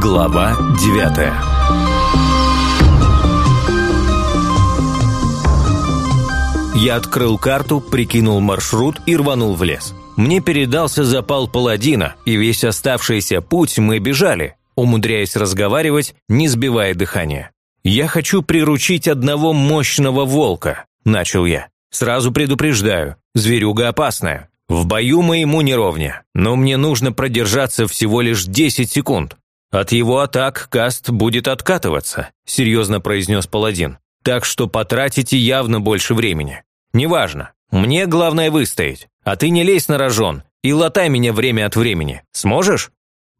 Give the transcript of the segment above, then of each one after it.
Глава девятая Я открыл карту, прикинул маршрут и рванул в лес. Мне передался запал паладина, и весь оставшийся путь мы бежали, умудряясь разговаривать, не сбивая дыхания. «Я хочу приручить одного мощного волка», – начал я. «Сразу предупреждаю, зверюга опасная. В бою мы ему не ровня, но мне нужно продержаться всего лишь 10 секунд. От его атак каст будет откатываться», – серьезно произнес паладин. «Так что потратите явно больше времени. «Неважно. Мне главное выстоять. А ты не лезь на рожон и латай меня время от времени. Сможешь?»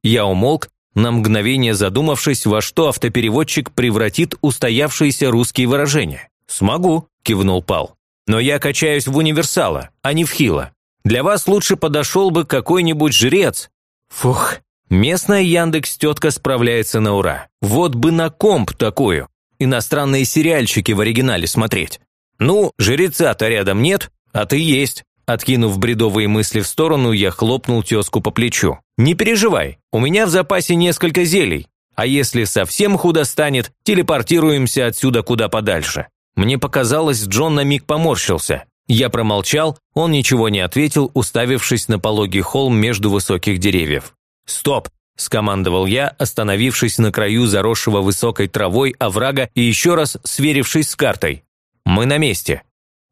Я умолк, на мгновение задумавшись, во что автопереводчик превратит устоявшиеся русские выражения. «Смогу», – кивнул Пал. «Но я качаюсь в универсала, а не в хила. Для вас лучше подошел бы какой-нибудь жрец». Фух, местная Яндекс тетка справляется на ура. Вот бы на комп такую. Иностранные сериальчики в оригинале смотреть. «Ну, жреца-то рядом нет, а ты есть». Откинув бредовые мысли в сторону, я хлопнул тезку по плечу. «Не переживай, у меня в запасе несколько зелий, а если совсем худо станет, телепортируемся отсюда куда подальше». Мне показалось, Джон на миг поморщился. Я промолчал, он ничего не ответил, уставившись на пологий холм между высоких деревьев. «Стоп!» – скомандовал я, остановившись на краю заросшего высокой травой оврага и еще раз сверившись с картой. Мы на месте».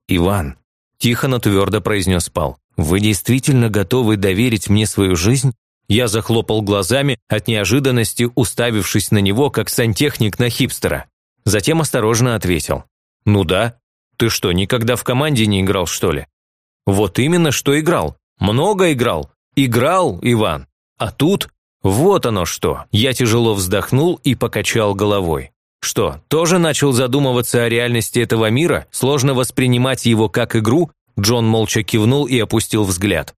«Иван», – тихо, но твердо произнес Пал, – «вы действительно готовы доверить мне свою жизнь?» Я захлопал глазами, от неожиданности уставившись на него, как сантехник на хипстера. Затем осторожно ответил. «Ну да. Ты что, никогда в команде не играл, что ли?» «Вот именно, что играл. Много играл. Играл, Иван. А тут вот оно что!» Я тяжело вздохнул и покачал головой. Что, тоже начал задумываться о реальности этого мира, сложно воспринимать его как игру? Джон молча кивнул и опустил взгляд.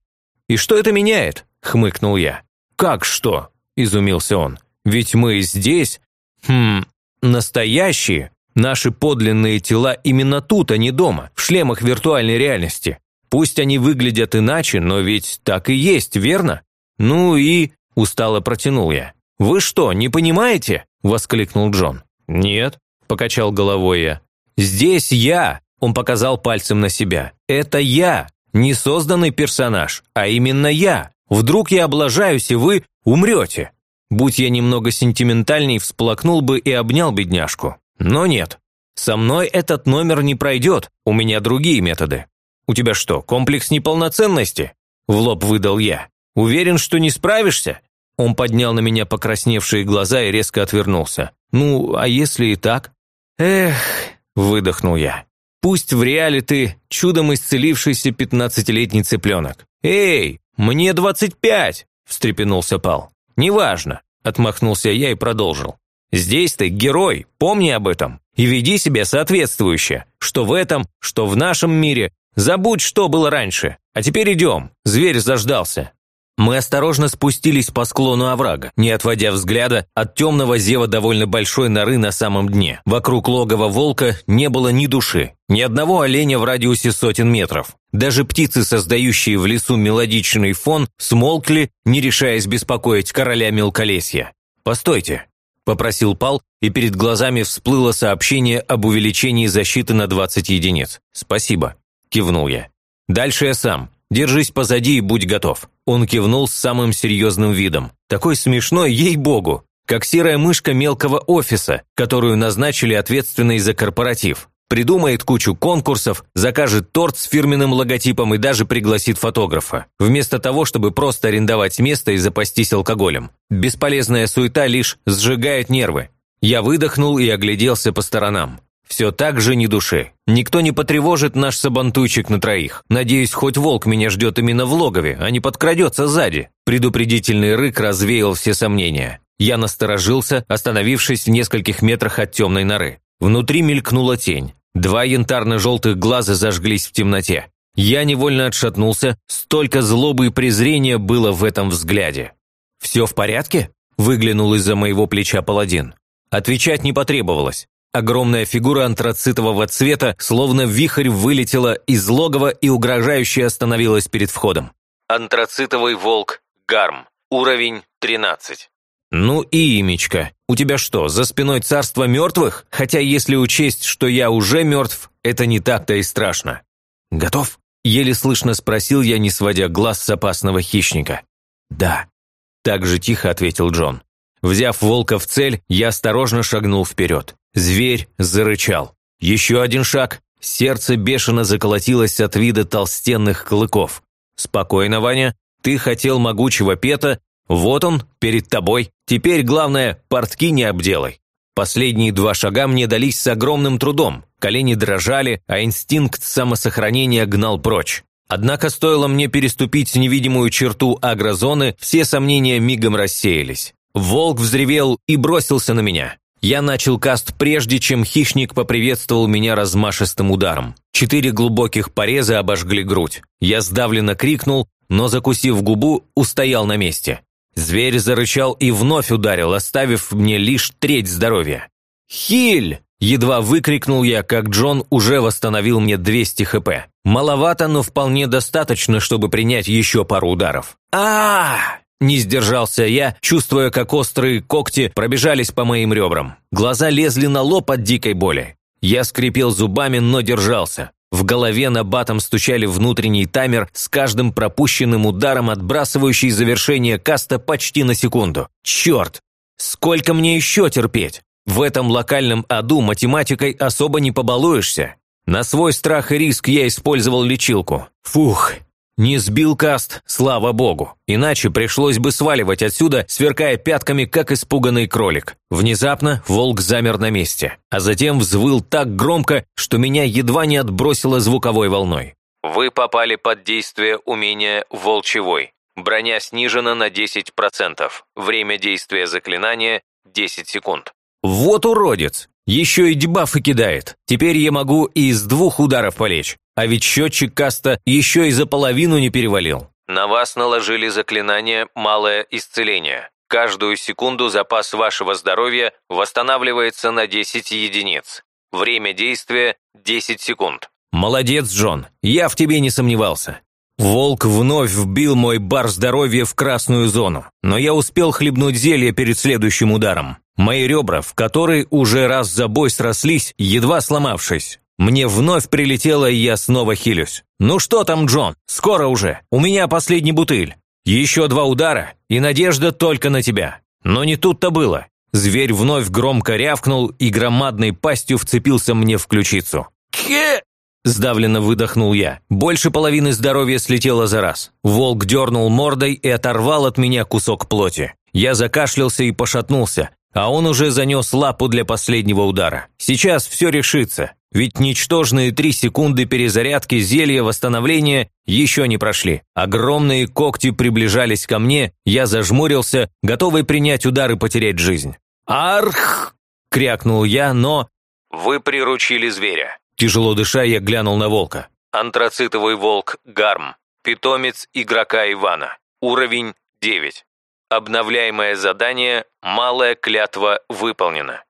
«И что это меняет?» – хмыкнул я. «Как что?» – изумился он. «Ведь мы здесь, хм, настоящие. Наши подлинные тела именно тут, а не дома, в шлемах виртуальной реальности. Пусть они выглядят иначе, но ведь так и есть, верно? Ну и...» – устало протянул я. «Вы что, не понимаете?» – воскликнул Джон. «Нет», – покачал головой я. «Здесь я», – он показал пальцем на себя. «Это я, не созданный персонаж, а именно я. Вдруг я облажаюсь, и вы умрете». Будь я немного сентиментальней, всплакнул бы и обнял бедняжку. Но нет. Со мной этот номер не пройдет, у меня другие методы. У тебя что, комплекс неполноценности? В лоб выдал я. Уверен, что не справишься? Он поднял на меня покрасневшие глаза и резко отвернулся. «Ну, а если и так?» «Эх», – выдохнул я. «Пусть в реале ты чудом исцелившийся пятнадцатилетний цыпленок». «Эй, мне двадцать пять!» – встрепенулся Пал. «Неважно», – отмахнулся я и продолжил. «Здесь ты герой, помни об этом. И веди себя соответствующе. Что в этом, что в нашем мире. Забудь, что было раньше. А теперь идем. Зверь заждался». Мы осторожно спустились по склону оврага, не отводя взгляда от темного зева довольно большой норы на самом дне. Вокруг логова волка не было ни души, ни одного оленя в радиусе сотен метров. Даже птицы, создающие в лесу мелодичный фон, смолкли, не решаясь беспокоить короля мелколесья. «Постойте», – попросил Пал, и перед глазами всплыло сообщение об увеличении защиты на 20 единиц. «Спасибо», – кивнул я. «Дальше я сам. Держись позади и будь готов». Он кивнул с самым серьезным видом. Такой смешной, ей-богу, как серая мышка мелкого офиса, которую назначили ответственной за корпоратив. Придумает кучу конкурсов, закажет торт с фирменным логотипом и даже пригласит фотографа. Вместо того, чтобы просто арендовать место и запастись алкоголем. Бесполезная суета лишь сжигает нервы. Я выдохнул и огляделся по сторонам. Все так же ни души. Никто не потревожит наш сабантуйчик на троих. Надеюсь, хоть волк меня ждет именно в логове, а не подкрадется сзади. Предупредительный рык развеял все сомнения. Я насторожился, остановившись в нескольких метрах от темной норы. Внутри мелькнула тень. Два янтарно-желтых глаза зажглись в темноте. Я невольно отшатнулся, столько злобы и презрения было в этом взгляде. «Все в порядке?» – выглянул из-за моего плеча паладин. Отвечать не потребовалось. Огромная фигура антрацитового цвета, словно вихрь, вылетела из логова и угрожающе остановилась перед входом. Антрацитовый волк Гарм. Уровень 13. «Ну и имечко. У тебя что, за спиной царство мертвых? Хотя если учесть, что я уже мертв, это не так-то и страшно». «Готов?» – еле слышно спросил я, не сводя глаз с опасного хищника. «Да», – так же тихо ответил Джон. Взяв волка в цель, я осторожно шагнул вперед. Зверь зарычал. Еще один шаг. Сердце бешено заколотилось от вида толстенных клыков. «Спокойно, Ваня. Ты хотел могучего пета. Вот он, перед тобой. Теперь, главное, портки не обделай». Последние два шага мне дались с огромным трудом. Колени дрожали, а инстинкт самосохранения гнал прочь. Однако стоило мне переступить невидимую черту агрозоны, все сомнения мигом рассеялись. Волк взревел и бросился на меня. Я начал каст прежде, чем хищник поприветствовал меня размашистым ударом. Четыре глубоких пореза обожгли грудь. Я сдавленно крикнул, но, закусив губу, устоял на месте. Зверь зарычал и вновь ударил, оставив мне лишь треть здоровья. «Хиль!» – едва выкрикнул я, как Джон уже восстановил мне 200 хп. Маловато, но вполне достаточно, чтобы принять еще пару ударов. а, -а, -а не сдержался я, чувствуя, как острые когти пробежались по моим ребрам. Глаза лезли на лоб от дикой боли. Я скрипел зубами, но держался. В голове на батом стучали внутренний таймер с каждым пропущенным ударом, отбрасывающий завершение каста почти на секунду. Черт! Сколько мне еще терпеть? В этом локальном аду математикой особо не побалуешься. На свой страх и риск я использовал лечилку. Фух, не сбил каст, слава богу. Иначе пришлось бы сваливать отсюда, сверкая пятками, как испуганный кролик. Внезапно волк замер на месте, а затем взвыл так громко, что меня едва не отбросило звуковой волной. Вы попали под действие умения «Волчевой». Броня снижена на 10%. Время действия заклинания – 10 секунд. Вот уродец! Еще и дебафы кидает. Теперь я могу и из двух ударов полечь. А ведь счетчик каста еще и за половину не перевалил. На вас наложили заклинание «Малое исцеление». Каждую секунду запас вашего здоровья восстанавливается на 10 единиц. Время действия – 10 секунд. Молодец, Джон, я в тебе не сомневался. Волк вновь вбил мой бар здоровья в красную зону, но я успел хлебнуть зелье перед следующим ударом. Мои ребра, в которые уже раз за бой срослись, едва сломавшись, мне вновь прилетело, и я снова хилюсь. «Ну что там, Джон? Скоро уже. У меня последний бутыль. Еще два удара, и надежда только на тебя». Но не тут-то было. Зверь вновь громко рявкнул и громадной пастью вцепился мне в ключицу. «Ке!» – сдавленно выдохнул я. Больше половины здоровья слетело за раз. Волк дернул мордой и оторвал от меня кусок плоти. Я закашлялся и пошатнулся, а он уже занес лапу для последнего удара. Сейчас все решится. Ведь ничтожные три секунды перезарядки зелья восстановления еще не прошли. Огромные когти приближались ко мне, я зажмурился, готовый принять удар и потерять жизнь. «Арх!» – крякнул я, но... «Вы приручили зверя». Тяжело дыша, я глянул на волка. Антрацитовый волк Гарм. Питомец игрока Ивана. Уровень 9. Обновляемое задание «Малая клятва» выполнена.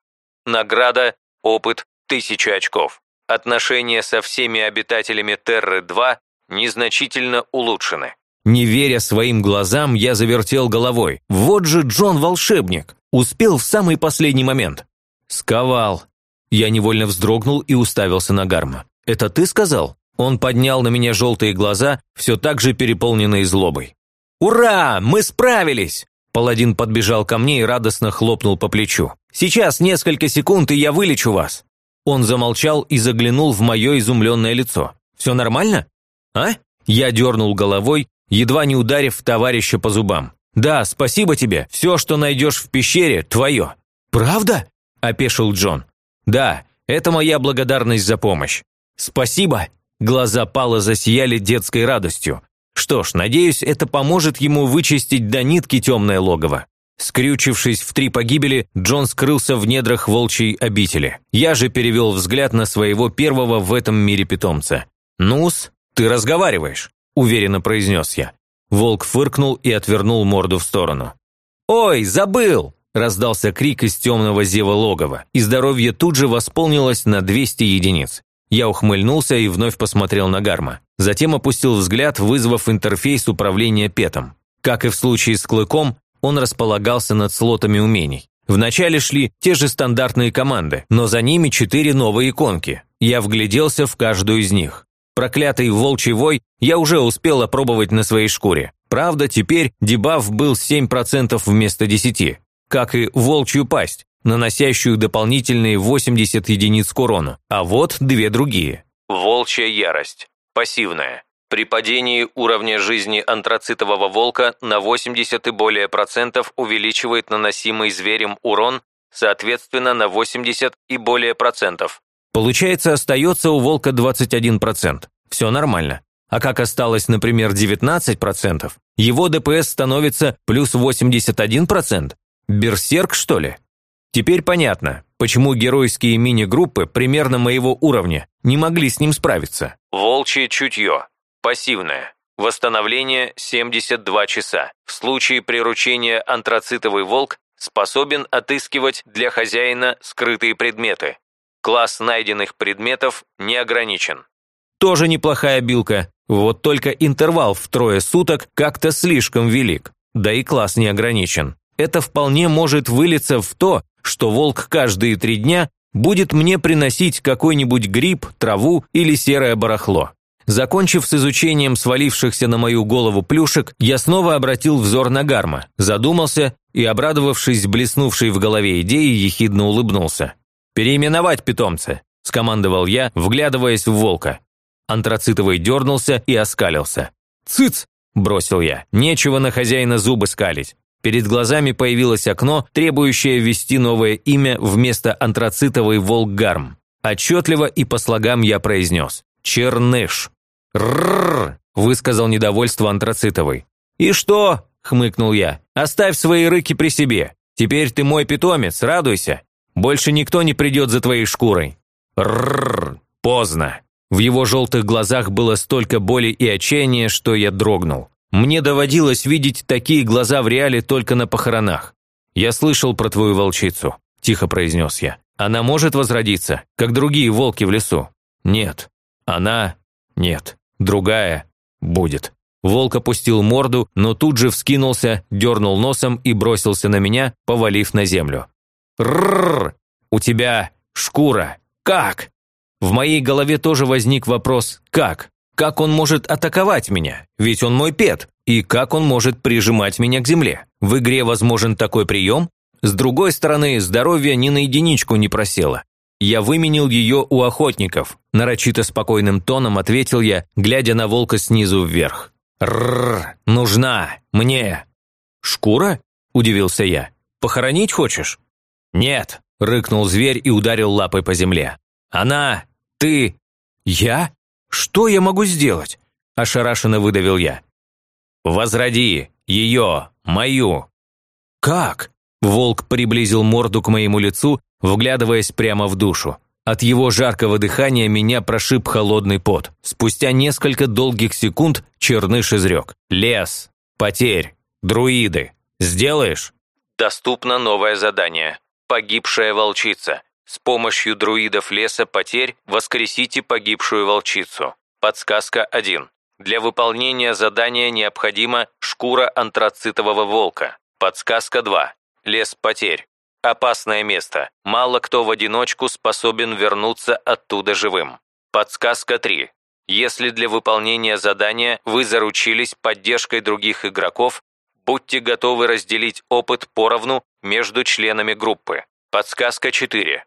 Награда «Опыт тысячу очков. Отношения со всеми обитателями Терры-2 незначительно улучшены. Не веря своим глазам, я завертел головой. Вот же Джон-волшебник. Успел в самый последний момент. Сковал. Я невольно вздрогнул и уставился на Гарма. «Это ты сказал?» Он поднял на меня желтые глаза, все так же переполненные злобой. «Ура! Мы справились!» Паладин подбежал ко мне и радостно хлопнул по плечу. «Сейчас несколько секунд, и я вылечу вас!» Он замолчал и заглянул в мое изумленное лицо. «Все нормально?» «А?» Я дернул головой, едва не ударив товарища по зубам. «Да, спасибо тебе. Все, что найдешь в пещере, твое». «Правда?» – опешил Джон. «Да, это моя благодарность за помощь». «Спасибо!» Глаза Пала засияли детской радостью. Что ж, надеюсь, это поможет ему вычистить до нитки темное логово. Скрючившись в три погибели, Джон скрылся в недрах волчьей обители. Я же перевел взгляд на своего первого в этом мире питомца. «Ну-с, ты разговариваешь», – уверенно произнес я. Волк фыркнул и отвернул морду в сторону. «Ой, забыл!» раздался крик из темного зева логова, и здоровье тут же восполнилось на 200 единиц. Я ухмыльнулся и вновь посмотрел на Гарма. Затем опустил взгляд, вызвав интерфейс управления петом. Как и в случае с Клыком, он располагался над слотами умений. Вначале шли те же стандартные команды, но за ними четыре новые иконки. Я вгляделся в каждую из них. Проклятый волчий вой я уже успел опробовать на своей шкуре. Правда, теперь дебаф был 7% вместо 10, как и волчью пасть, наносящую дополнительные 80 единиц к урону. А вот две другие. Волчья ярость. Пассивная. При падении уровня жизни антрацитового волка на 80 и более процентов увеличивает наносимый зверем урон, соответственно, на 80 и более процентов. Получается, остается у волка 21%. Все нормально. А как осталось, например, 19%, его ДПС становится плюс 81%? Берсерк, что ли? Теперь понятно, почему геройские мини-группы примерно моего уровня не могли с ним справиться. Волчье чутье. Пассивное. Восстановление 72 часа. В случае приручения антрацитовый волк способен отыскивать для хозяина скрытые предметы. Класс найденных предметов не ограничен. Тоже неплохая билка, вот только интервал в трое суток как-то слишком велик, да и класс не ограничен. Это вполне может вылиться в то, что волк каждые три дня будет мне приносить какой-нибудь гриб, траву или серое барахло. Закончив с изучением свалившихся на мою голову плюшек, я снова обратил взор на Гарма, задумался и, обрадовавшись блеснувшей в голове идеей, ехидно улыбнулся. «Переименовать питомца», – скомандовал я, вглядываясь в волка. Антрацитовый дернулся и оскалился. «Цыц!» – бросил я. «Нечего на хозяина зубы скалить». Перед глазами появилось окно, требующее ввести новое имя вместо антрацитовый волк Гарм. Отчетливо и по слогам я произнес. Черныш. «Ррррр!» – высказал недовольство антрацитовый. «И что?» – хмыкнул я. «Оставь свои рыки при себе. Теперь ты мой питомец, радуйся. Больше никто не придет за твоей шкурой». «Ррррр! Поздно!» В его желтых глазах было столько боли и отчаяния, что я дрогнул. Мне доводилось видеть такие глаза в реале только на похоронах. «Я слышал про твою волчицу», – тихо произнес я. «Она может возродиться, как другие волки в лесу?» «Нет». «Она?» «Нет». «Другая?» «Будет». Волк опустил морду, но тут же вскинулся, дернул носом и бросился на меня, повалив на землю. «Ррррр! У тебя шкура! Как?» В моей голове тоже возник вопрос «как?». Как он может атаковать меня? Ведь он мой пет. И как он может прижимать меня к земле? В игре возможен такой прием? С другой стороны, здоровье ни на единичку не просело. Я выменил ее у охотников. Нарочито спокойным тоном ответил я, глядя на волка снизу вверх. «Рррр, нужна, мне». «Шкура?» – удивился я. «Похоронить хочешь?» «Нет», – рыкнул зверь и ударил лапой по земле. «Она, ты, я? Что я могу сделать?» – ошарашенно выдавил я. «Возроди ее, мою». «Как?» – волк приблизил морду к моему лицу, вглядываясь прямо в душу. От его жаркого дыхания меня прошиб холодный пот. Спустя несколько долгих секунд черныш изрек. «Лес, потерь, друиды. Сделаешь?» Доступно новое задание. Погибшая волчица. С помощью друидов леса потерь воскресите погибшую волчицу. Подсказка 1. Для выполнения задания необходима шкура антрацитового волка. Подсказка 2. Лес потерь. Опасное место. Мало кто в одиночку способен вернуться оттуда живым. Подсказка 3. Если для выполнения задания вы заручились поддержкой других игроков, будьте готовы разделить опыт поровну между членами группы. Подсказка 4.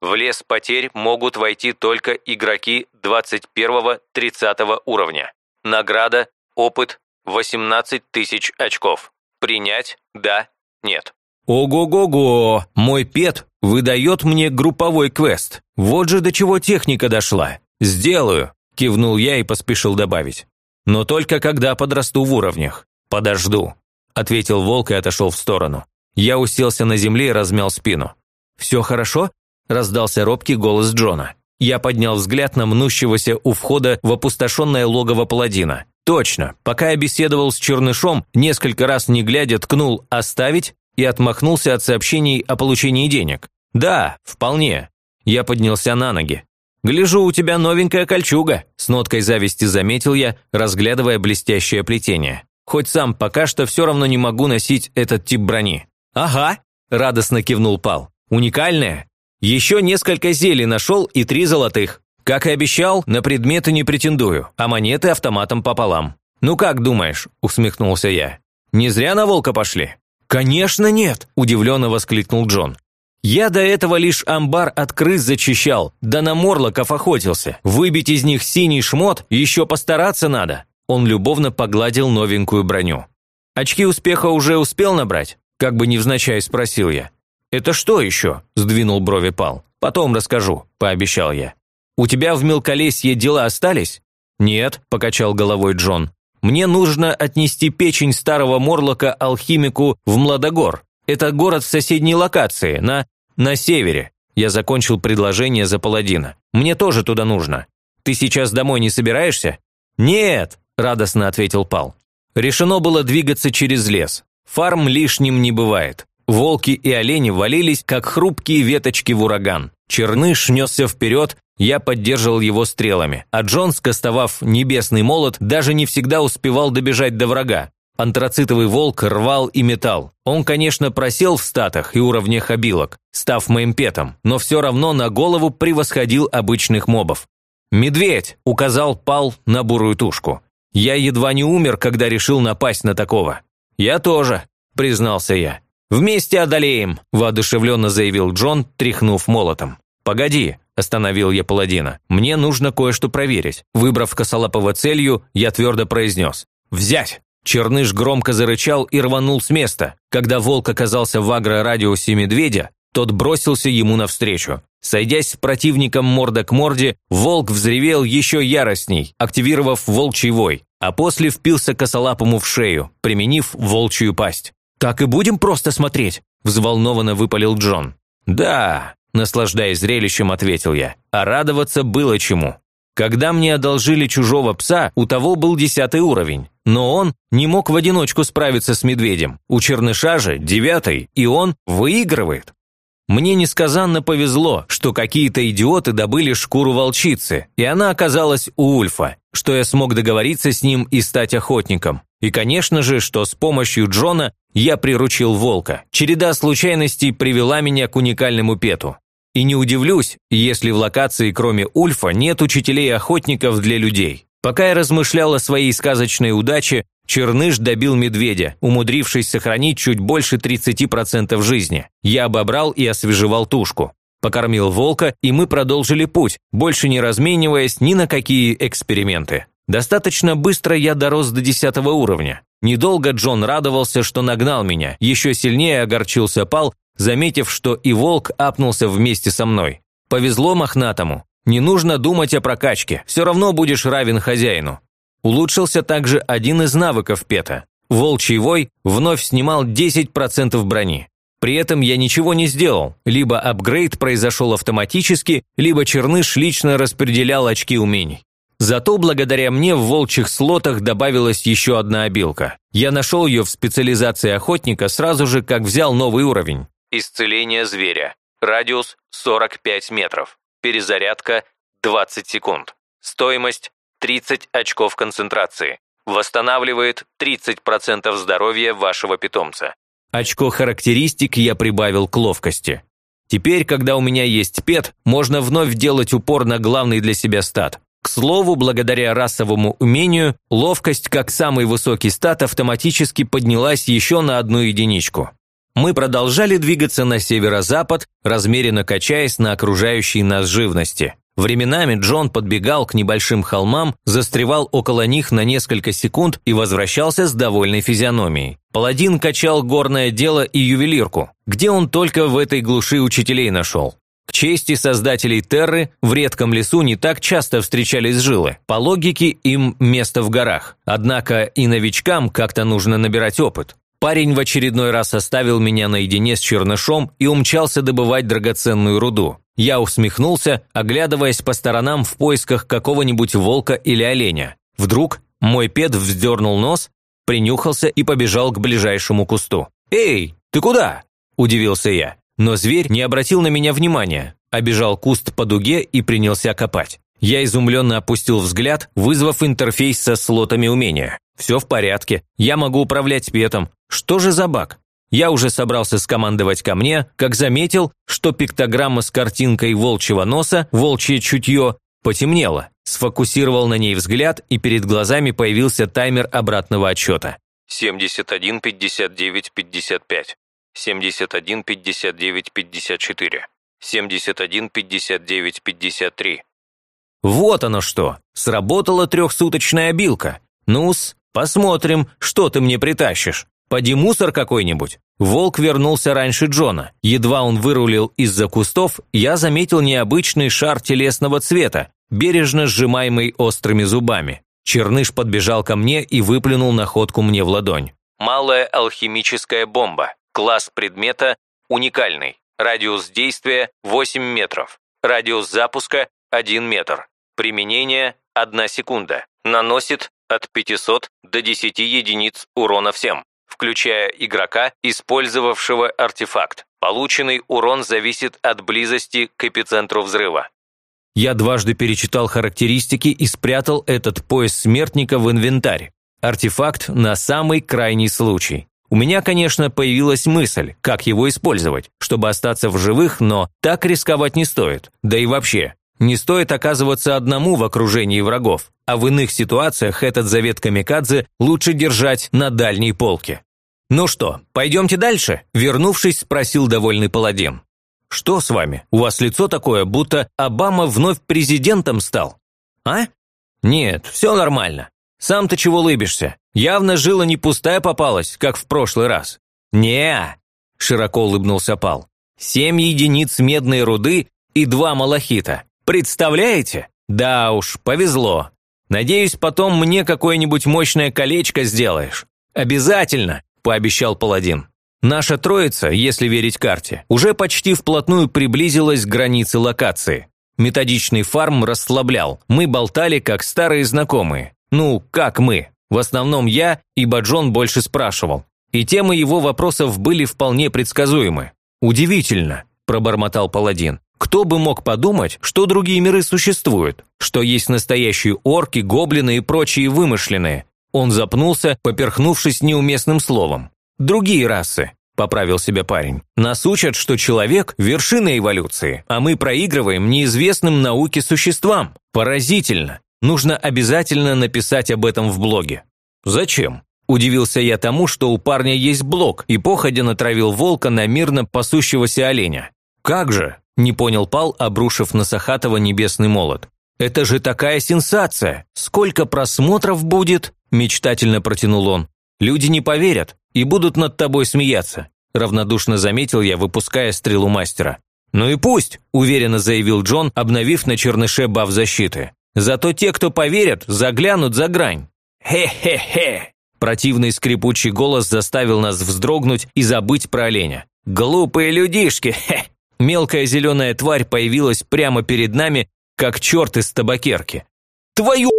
В лес потерь могут войти только игроки 21-30 уровня. Награда, опыт 18 тысяч очков. Принять? Да? Нет. Ого-го-го! Мой пет выдает мне групповой квест. Вот же до чего техника дошла. Сделаю, кивнул я и поспешил добавить. Но только когда подрасту в уровнях. Подожду, ответил волк и отошел в сторону. Я уселся на земле и размял спину. «Все хорошо?» – раздался робкий голос Джона. Я поднял взгляд на мнущегося у входа в опустошенное логово паладина. Точно, пока я беседовал с чернышом, несколько раз не глядя ткнул «оставить», и отмахнулся от сообщений о получении денег. «Да, вполне». Я поднялся на ноги. «Гляжу, у тебя новенькая кольчуга», – с ноткой зависти заметил я, разглядывая блестящее плетение. «Хоть сам пока что все равно не могу носить этот тип брони». «Ага», – радостно кивнул Пал. «Уникальная. Еще несколько зелий нашел и три золотых. Как и обещал, на предметы не претендую, а монеты автоматом пополам». «Ну как думаешь?» – усмехнулся я. «Не зря на волка пошли?» «Конечно нет!» – удивленно воскликнул Джон. Я до этого лишь амбар от крыс зачищал, да на морлоков охотился. Выбить из них синий шмот еще постараться надо. Он любовно погладил новенькую броню. «Очки успеха уже успел набрать?» Как бы невзначай спросил я. «Это что еще?» – сдвинул брови Пал. «Потом расскажу», – пообещал я. «У тебя в мелколесье дела остались?» «Нет», – покачал головой Джон. «Мне нужно отнести печень старого морлока алхимику в Младогор. Это город в соседней локации, на «На севере. Я закончил предложение за паладина. Мне тоже туда нужно. Ты сейчас домой не собираешься?» «Нет», – радостно ответил Пал. Решено было двигаться через лес. Фарм лишним не бывает. Волки и олени валились, как хрупкие веточки в ураган. Черныш несся вперед, я поддерживал его стрелами, а Джон, скостовав небесный молот, даже не всегда успевал добежать до врага. Антрацитовый волк рвал и метал. Он, конечно, просел в статах и уровнях обилок, став моим петом, но все равно на голову превосходил обычных мобов. «Медведь!» – указал пал на бурую тушку. «Я едва не умер, когда решил напасть на такого». «Я тоже», – признался я. «Вместе одолеем», – воодушевленно заявил Джон, тряхнув молотом. «Погоди», – остановил я паладина. «Мне нужно кое-что проверить». Выбрав косолапого целью, я твердо произнес. «Взять!» Черныш громко зарычал и рванул с места. Когда волк оказался в агрорадиусе медведя, тот бросился ему навстречу. Сойдясь с противником морда к морде, волк взревел еще яростней, активировав волчий вой, а после впился косолапому в шею, применив волчью пасть. «Так и будем просто смотреть?» – взволнованно выпалил Джон. «Да», – наслаждаясь зрелищем, ответил я, – «а радоваться было чему». Когда мне одолжили чужого пса, у того был десятый уровень. Но он не мог в одиночку справиться с медведем. У черныша же девятый, и он выигрывает. Мне несказанно повезло, что какие-то идиоты добыли шкуру волчицы, и она оказалась у Ульфа, что я смог договориться с ним и стать охотником. И, конечно же, что с помощью Джона я приручил волка. Череда случайностей привела меня к уникальному пету. И не удивлюсь, если в локации кроме Ульфа нет учителей-охотников для людей. Пока я размышлял о своей сказочной удаче, Черныш добил медведя, умудрившись сохранить чуть больше 30% жизни. Я обобрал и освежевал тушку. Покормил волка, и мы продолжили путь, больше не размениваясь ни на какие эксперименты. Достаточно быстро я дорос до 10 уровня. Недолго Джон радовался, что нагнал меня, еще сильнее огорчился Пал, заметив, что и волк апнулся вместе со мной. Повезло мохнатому. Не нужно думать о прокачке, все равно будешь равен хозяину. Улучшился также один из навыков Пета. Волчий вой вновь снимал 10% брони. При этом я ничего не сделал, либо апгрейд произошел автоматически, либо Черныш лично распределял очки умений. Зато благодаря мне в волчьих слотах добавилась еще одна обилка. Я нашел ее в специализации охотника сразу же, как взял новый уровень. Исцеление зверя. Радиус 45 метров. Перезарядка 20 секунд. Стоимость 30 очков концентрации. Восстанавливает 30% здоровья вашего питомца. Очко характеристик я прибавил к ловкости. Теперь, когда у меня есть пет, можно вновь делать упор на главный для себя стат. К слову, благодаря расовому умению, ловкость как самый высокий стат автоматически поднялась еще на одну единичку. Мы продолжали двигаться на северо-запад, размеренно качаясь на окружающей нас живности. Временами Джон подбегал к небольшим холмам, застревал около них на несколько секунд и возвращался с довольной физиономией. Паладин качал горное дело и ювелирку, где он только в этой глуши учителей нашел. К чести создателей Терры, в редком лесу не так часто встречались жилы. По логике, им место в горах. Однако и новичкам как-то нужно набирать опыт. Парень в очередной раз оставил меня наедине с чернышом и умчался добывать драгоценную руду. Я усмехнулся, оглядываясь по сторонам в поисках какого-нибудь волка или оленя. Вдруг мой пет вздернул нос, принюхался и побежал к ближайшему кусту. «Эй, Ты куда?» – удивился я. Но зверь не обратил на меня внимания, обежал куст по дуге и принялся копать. Я изумленно опустил взгляд, вызвав интерфейс со слотами умения. Все в порядке, я могу управлять петом. Что же за баг? Я уже собрался скомандовать ко мне, как заметил, что пиктограмма с картинкой волчьего носа, волчье чутье, потемнела. Сфокусировал на ней взгляд, и перед глазами появился таймер обратного отсчета. 71, 59, 55. 71, 59, 54. 71, 59, 53. Вот оно что! Сработала трехсуточная обилка. Ну-с, посмотрим, что ты мне притащишь. Поди мусор какой-нибудь. Волк вернулся раньше Джона. Едва он вырулил из-за кустов, я заметил необычный шар телесного цвета, бережно сжимаемый острыми зубами. Черныш подбежал ко мне и выплюнул находку мне в ладонь. Малая алхимическая бомба. Класс предмета уникальный. Радиус действия 8 метров. Радиус запуска 1 метр. Применение 1 секунда. Наносит от 500 до 10 единиц урона всем включая игрока, использовавшего артефакт. Полученный урон зависит от близости к эпицентру взрыва. Я дважды перечитал характеристики и спрятал этот пояс смертника в инвентарь. Артефакт на самый крайний случай. У меня, конечно, появилась мысль, как его использовать, чтобы остаться в живых, но так рисковать не стоит. Да и вообще, не стоит оказываться одному в окружении врагов, а в иных ситуациях этот завет Камикадзе лучше держать на дальней полке. «Ну что, пойдемте дальше?» – вернувшись, спросил довольный паладин. «Что с вами? У вас лицо такое, будто Обама вновь президентом стал». «А?» «Нет, все нормально. Сам-то чего лыбишься? Явно жила не пустая попалась, как в прошлый раз». «Не-а», широко улыбнулся Пал. «Семь единиц медной руды и два малахита. Представляете? Да уж, повезло. Надеюсь, потом мне какое-нибудь мощное колечко сделаешь. Обязательно!» Пообещал паладин. Наша троица, если верить карте, уже почти вплотную приблизилась к границе локации. Методичный фарм расслаблял. Мы болтали, как старые знакомые. Ну, как мы? В основном я, ибо Джон больше спрашивал. И темы его вопросов были вполне предсказуемы. «Удивительно», – пробормотал паладин. «Кто бы мог подумать, что другие миры существуют, что есть настоящие орки, гоблины и прочие вымышленные, он запнулся, поперхнувшись неуместным словом. «Другие расы», – поправил себя парень. «Нас учат, что человек – вершина эволюции, а мы проигрываем неизвестным науке существам. Поразительно. Нужно обязательно написать об этом в блоге». «Зачем?» Удивился я тому, что у парня есть блог, и походя натравил волка на мирно пасущегося оленя. «Как же?» – не понял Пал, обрушив на Сахатова небесный молот. «Это же такая сенсация! Сколько просмотров будет?» мечтательно протянул он. «Люди не поверят и будут над тобой смеяться», равнодушно заметил я, выпуская стрелу мастера. «Ну и пусть», – уверенно заявил Джон, обновив на черныше баф защиты. «Зато те, кто поверят, заглянут за грань». «Хе-хе-хе!» Противный скрипучий голос заставил нас вздрогнуть и забыть про оленя. «Глупые людишки! Хе!» Мелкая зеленая тварь появилась прямо перед нами, как черт из табакерки. «Твою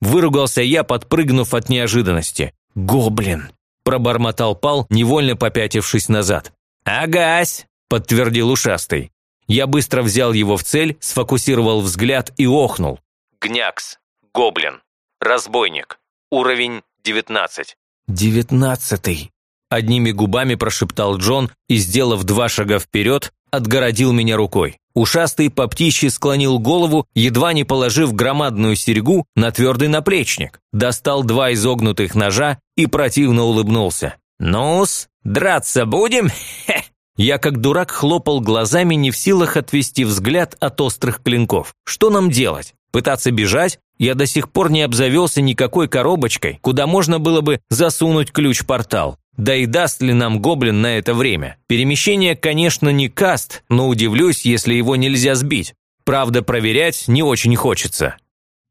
Выругался я, подпрыгнув от неожиданности. «Гоблин!» – пробормотал Пал, невольно попятившись назад. «Агась!» – подтвердил ушастый. Я быстро взял его в цель, сфокусировал взгляд и охнул. «Гнякс. Гоблин. Разбойник. Уровень 19». «Девятнадцатый!» Одними губами прошептал Джон и, сделав два шага вперед, отгородил меня рукой. Ушастый по птичьи склонил голову, едва не положив громадную серьгу на твердый наплечник, достал два изогнутых ножа и противно улыбнулся. «Ну-с, драться будем? Хе!» Я как дурак хлопал глазами, не в силах отвести взгляд от острых клинков. Что нам делать? Пытаться бежать? Я до сих пор не обзавелся никакой коробочкой, куда можно было бы засунуть ключ-портал. Да и даст ли нам гоблин на это время? Перемещение, конечно, не каст, но удивлюсь, если его нельзя сбить. Правда, проверять не очень хочется.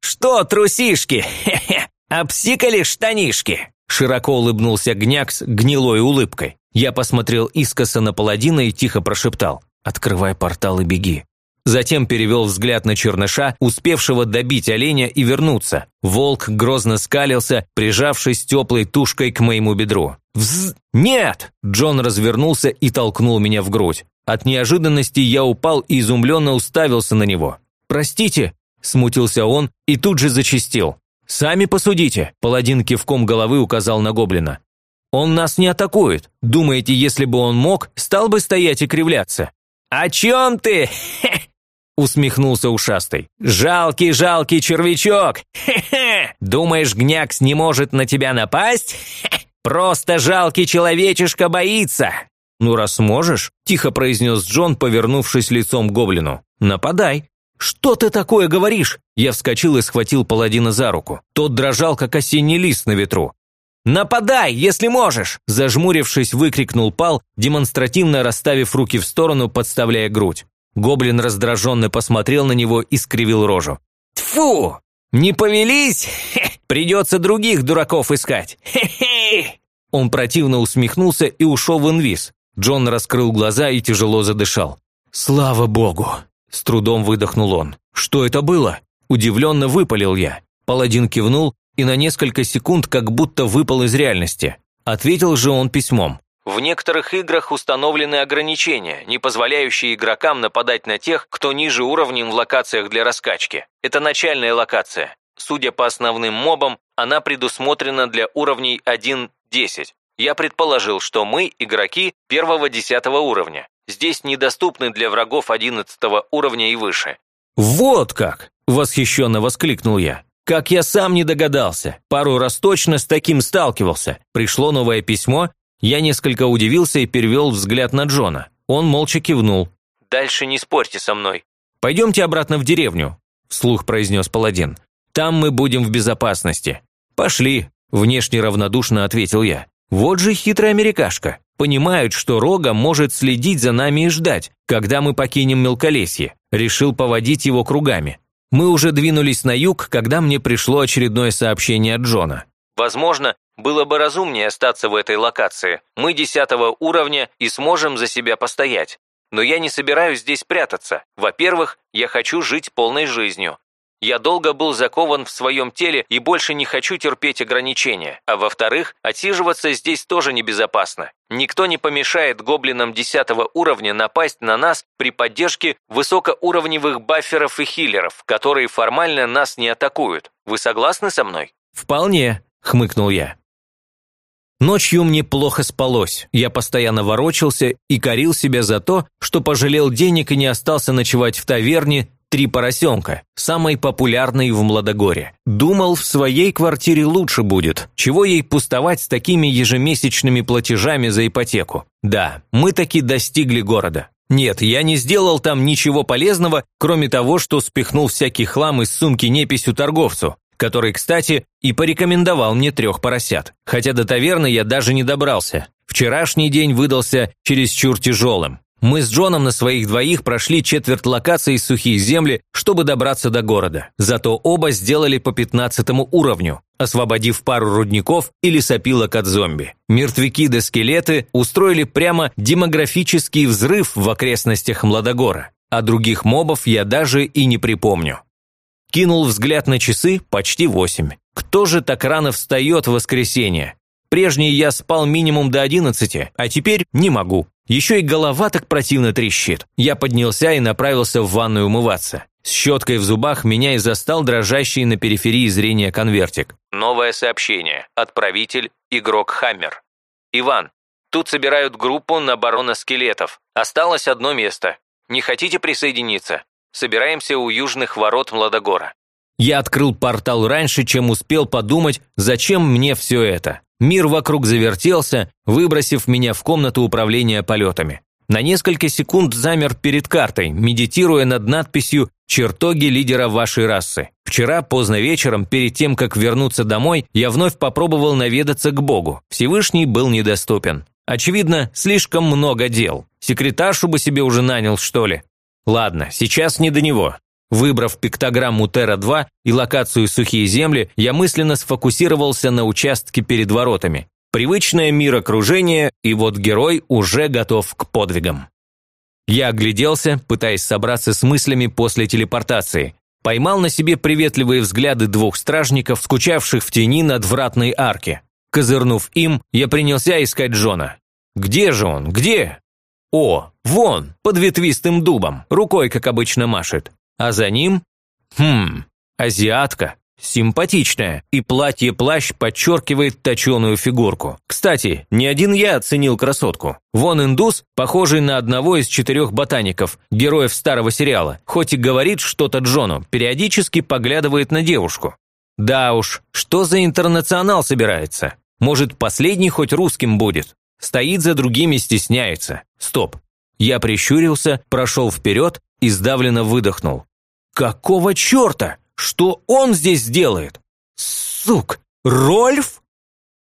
«Что, трусишки? Хе-хе! Обсикали штанишки?» Широко улыбнулся Гнякс гнилой улыбкой. Я посмотрел искоса на паладина и тихо прошептал. «Открывай портал и беги». Затем перевел взгляд на черныша, успевшего добить оленя и вернуться. Волк грозно скалился, прижавшись теплой тушкой к моему бедру. «Вз... Нет!» Джон развернулся и толкнул меня в грудь. От неожиданности я упал и изумленно уставился на него. «Простите!» – смутился он и тут же зачистил. «Сами посудите!» – паладин кивком головы указал на гоблина. «Он нас не атакует. Думаете, если бы он мог, стал бы стоять и кривляться?» «О чем ты?» усмехнулся ушастый. «Жалкий, жалкий червячок! Хе-хе! Думаешь, Гнякс не может на тебя напасть? Просто жалкий человечишка боится!» «Ну, раз можешь», – тихо произнес Джон, повернувшись лицом к гоблину. «Нападай». «Что ты такое говоришь?» Я вскочил и схватил паладина за руку. Тот дрожал, как осенний лист на ветру. «Нападай, если можешь!» Зажмурившись, выкрикнул Пал, демонстративно расставив руки в сторону, подставляя грудь. Гоблин раздраженно посмотрел на него и скривил рожу. «Тьфу! Не повелись? Хе, придется других дураков искать! Хе-хе!» Он противно усмехнулся и ушел в инвиз. Джон раскрыл глаза и тяжело задышал. «Слава богу!» – с трудом выдохнул он. «Что это было?» Удивленно выпалил я. Паладин кивнул и на несколько секунд как будто выпал из реальности. Ответил же он письмом. В некоторых играх установлены ограничения, не позволяющие игрокам нападать на тех, кто ниже уровнем в локациях для раскачки. Это начальная локация. Судя по основным мобам, она предусмотрена для уровней 1-10. Я предположил, что мы – игроки первого-десятого уровня. Здесь недоступны для врагов 11 уровня и выше. «Вот как!» – восхищенно воскликнул я. Как я сам не догадался. Пару раз точно с таким сталкивался. Пришло новое письмо, я несколько удивился и перевел взгляд на Джона. Он молча кивнул. «Дальше не спорьте со мной. Пойдемте обратно в деревню», – вслух произнес паладин. «Там мы будем в безопасности». «Пошли», – внешне равнодушно ответил я. «Вот же хитрая америкашка. Понимают, что Рога может следить за нами и ждать, когда мы покинем мелколесье. Решил поводить его кругами. Мы уже двинулись на юг, когда мне пришло очередное сообщение от Джона. Возможно, было бы разумнее остаться в этой локации. Мы десятого уровня и сможем за себя постоять. Но я не собираюсь здесь прятаться. Во-первых, я хочу жить полной жизнью. Я долго был закован в своем теле и больше не хочу терпеть ограничения. А во-вторых, отсиживаться здесь тоже небезопасно. Никто не помешает гоблинам десятого уровня напасть на нас при поддержке высокоуровневых бафферов и хиллеров, которые формально нас не атакуют. Вы согласны со мной? «Вполне», – хмыкнул я. Ночью мне плохо спалось. Я постоянно ворочался и корил себя за то, что пожалел денег и не остался ночевать в таверне «Три поросенка», самой популярной в Младогоре. Думал, в своей квартире лучше будет. Чего ей пустовать с такими ежемесячными платежами за ипотеку? Да, мы таки достигли города. Нет, я не сделал там ничего полезного, кроме того, что спихнул всякий хлам из сумки неписью торговцу, который, кстати, и порекомендовал мне трех поросят. Хотя до таверны я даже не добрался. Вчерашний день выдался чересчур тяжелым. Мы с Джоном на своих двоих прошли четверть локации сухие земли, чтобы добраться до города. Зато оба сделали по пятнадцатому уровню, освободив пару рудников и лесопилок от зомби. Мертвяки да скелеты устроили прямо демографический взрыв в окрестностях Младогора. А других мобов я даже и не припомню. Кинул взгляд на часы, почти восемь. Кто же так рано встает в воскресенье? Прежний я спал минимум до одиннадцати, а теперь не могу. Еще и голова так противно трещит. Я поднялся и направился в ванную умываться. С щеткой в зубах меня и застал дрожащий на периферии зрения конвертик. Новое сообщение. Отправитель – игрок Хаммер. Иван, тут собирают группу на барона скелетов. Осталось одно место. Не хотите присоединиться? Собираемся у южных ворот Младогора. Я открыл портал раньше, чем успел подумать, зачем мне все это. Мир вокруг завертелся, выбросив меня в комнату управления полетами. На несколько секунд замер перед картой, медитируя над надписью «Чертоги лидера вашей расы». Вчера, поздно вечером, перед тем, как вернуться домой, я вновь попробовал наведаться к Богу. Всевышний был недоступен. Очевидно, слишком много дел. Секретаршу бы себе уже нанял, что ли? Ладно, сейчас не до него. Выбрав пиктограмму Терра-2 и локацию «Сухие земли», я мысленно сфокусировался на участке перед воротами. Привычное мир окружения, и вот герой уже готов к подвигам. Я огляделся, пытаясь собраться с мыслями после телепортации. Поймал на себе приветливые взгляды двух стражников, скучавших в тени над вратной арки. Козырнув им, я принялся искать Джона. «Где же он? Где?» «О, вон, под ветвистым дубом, рукой, как обычно, машет. А за ним? Хм, азиатка. Симпатичная, и платье-плащ подчеркивает точеную фигурку. Кстати, не один я оценил красотку. Вон индус, похожий на одного из четырех ботаников, героев старого сериала, хоть и говорит что-то Джону, периодически поглядывает на девушку. Да уж, что за интернационал собирается? Может, последний хоть русским будет? Стоит за другими, стесняется. Стоп. Я прищурился, прошел вперед и сдавленно выдохнул. «Какого черта? Что он здесь делает? Сук! Рольф?»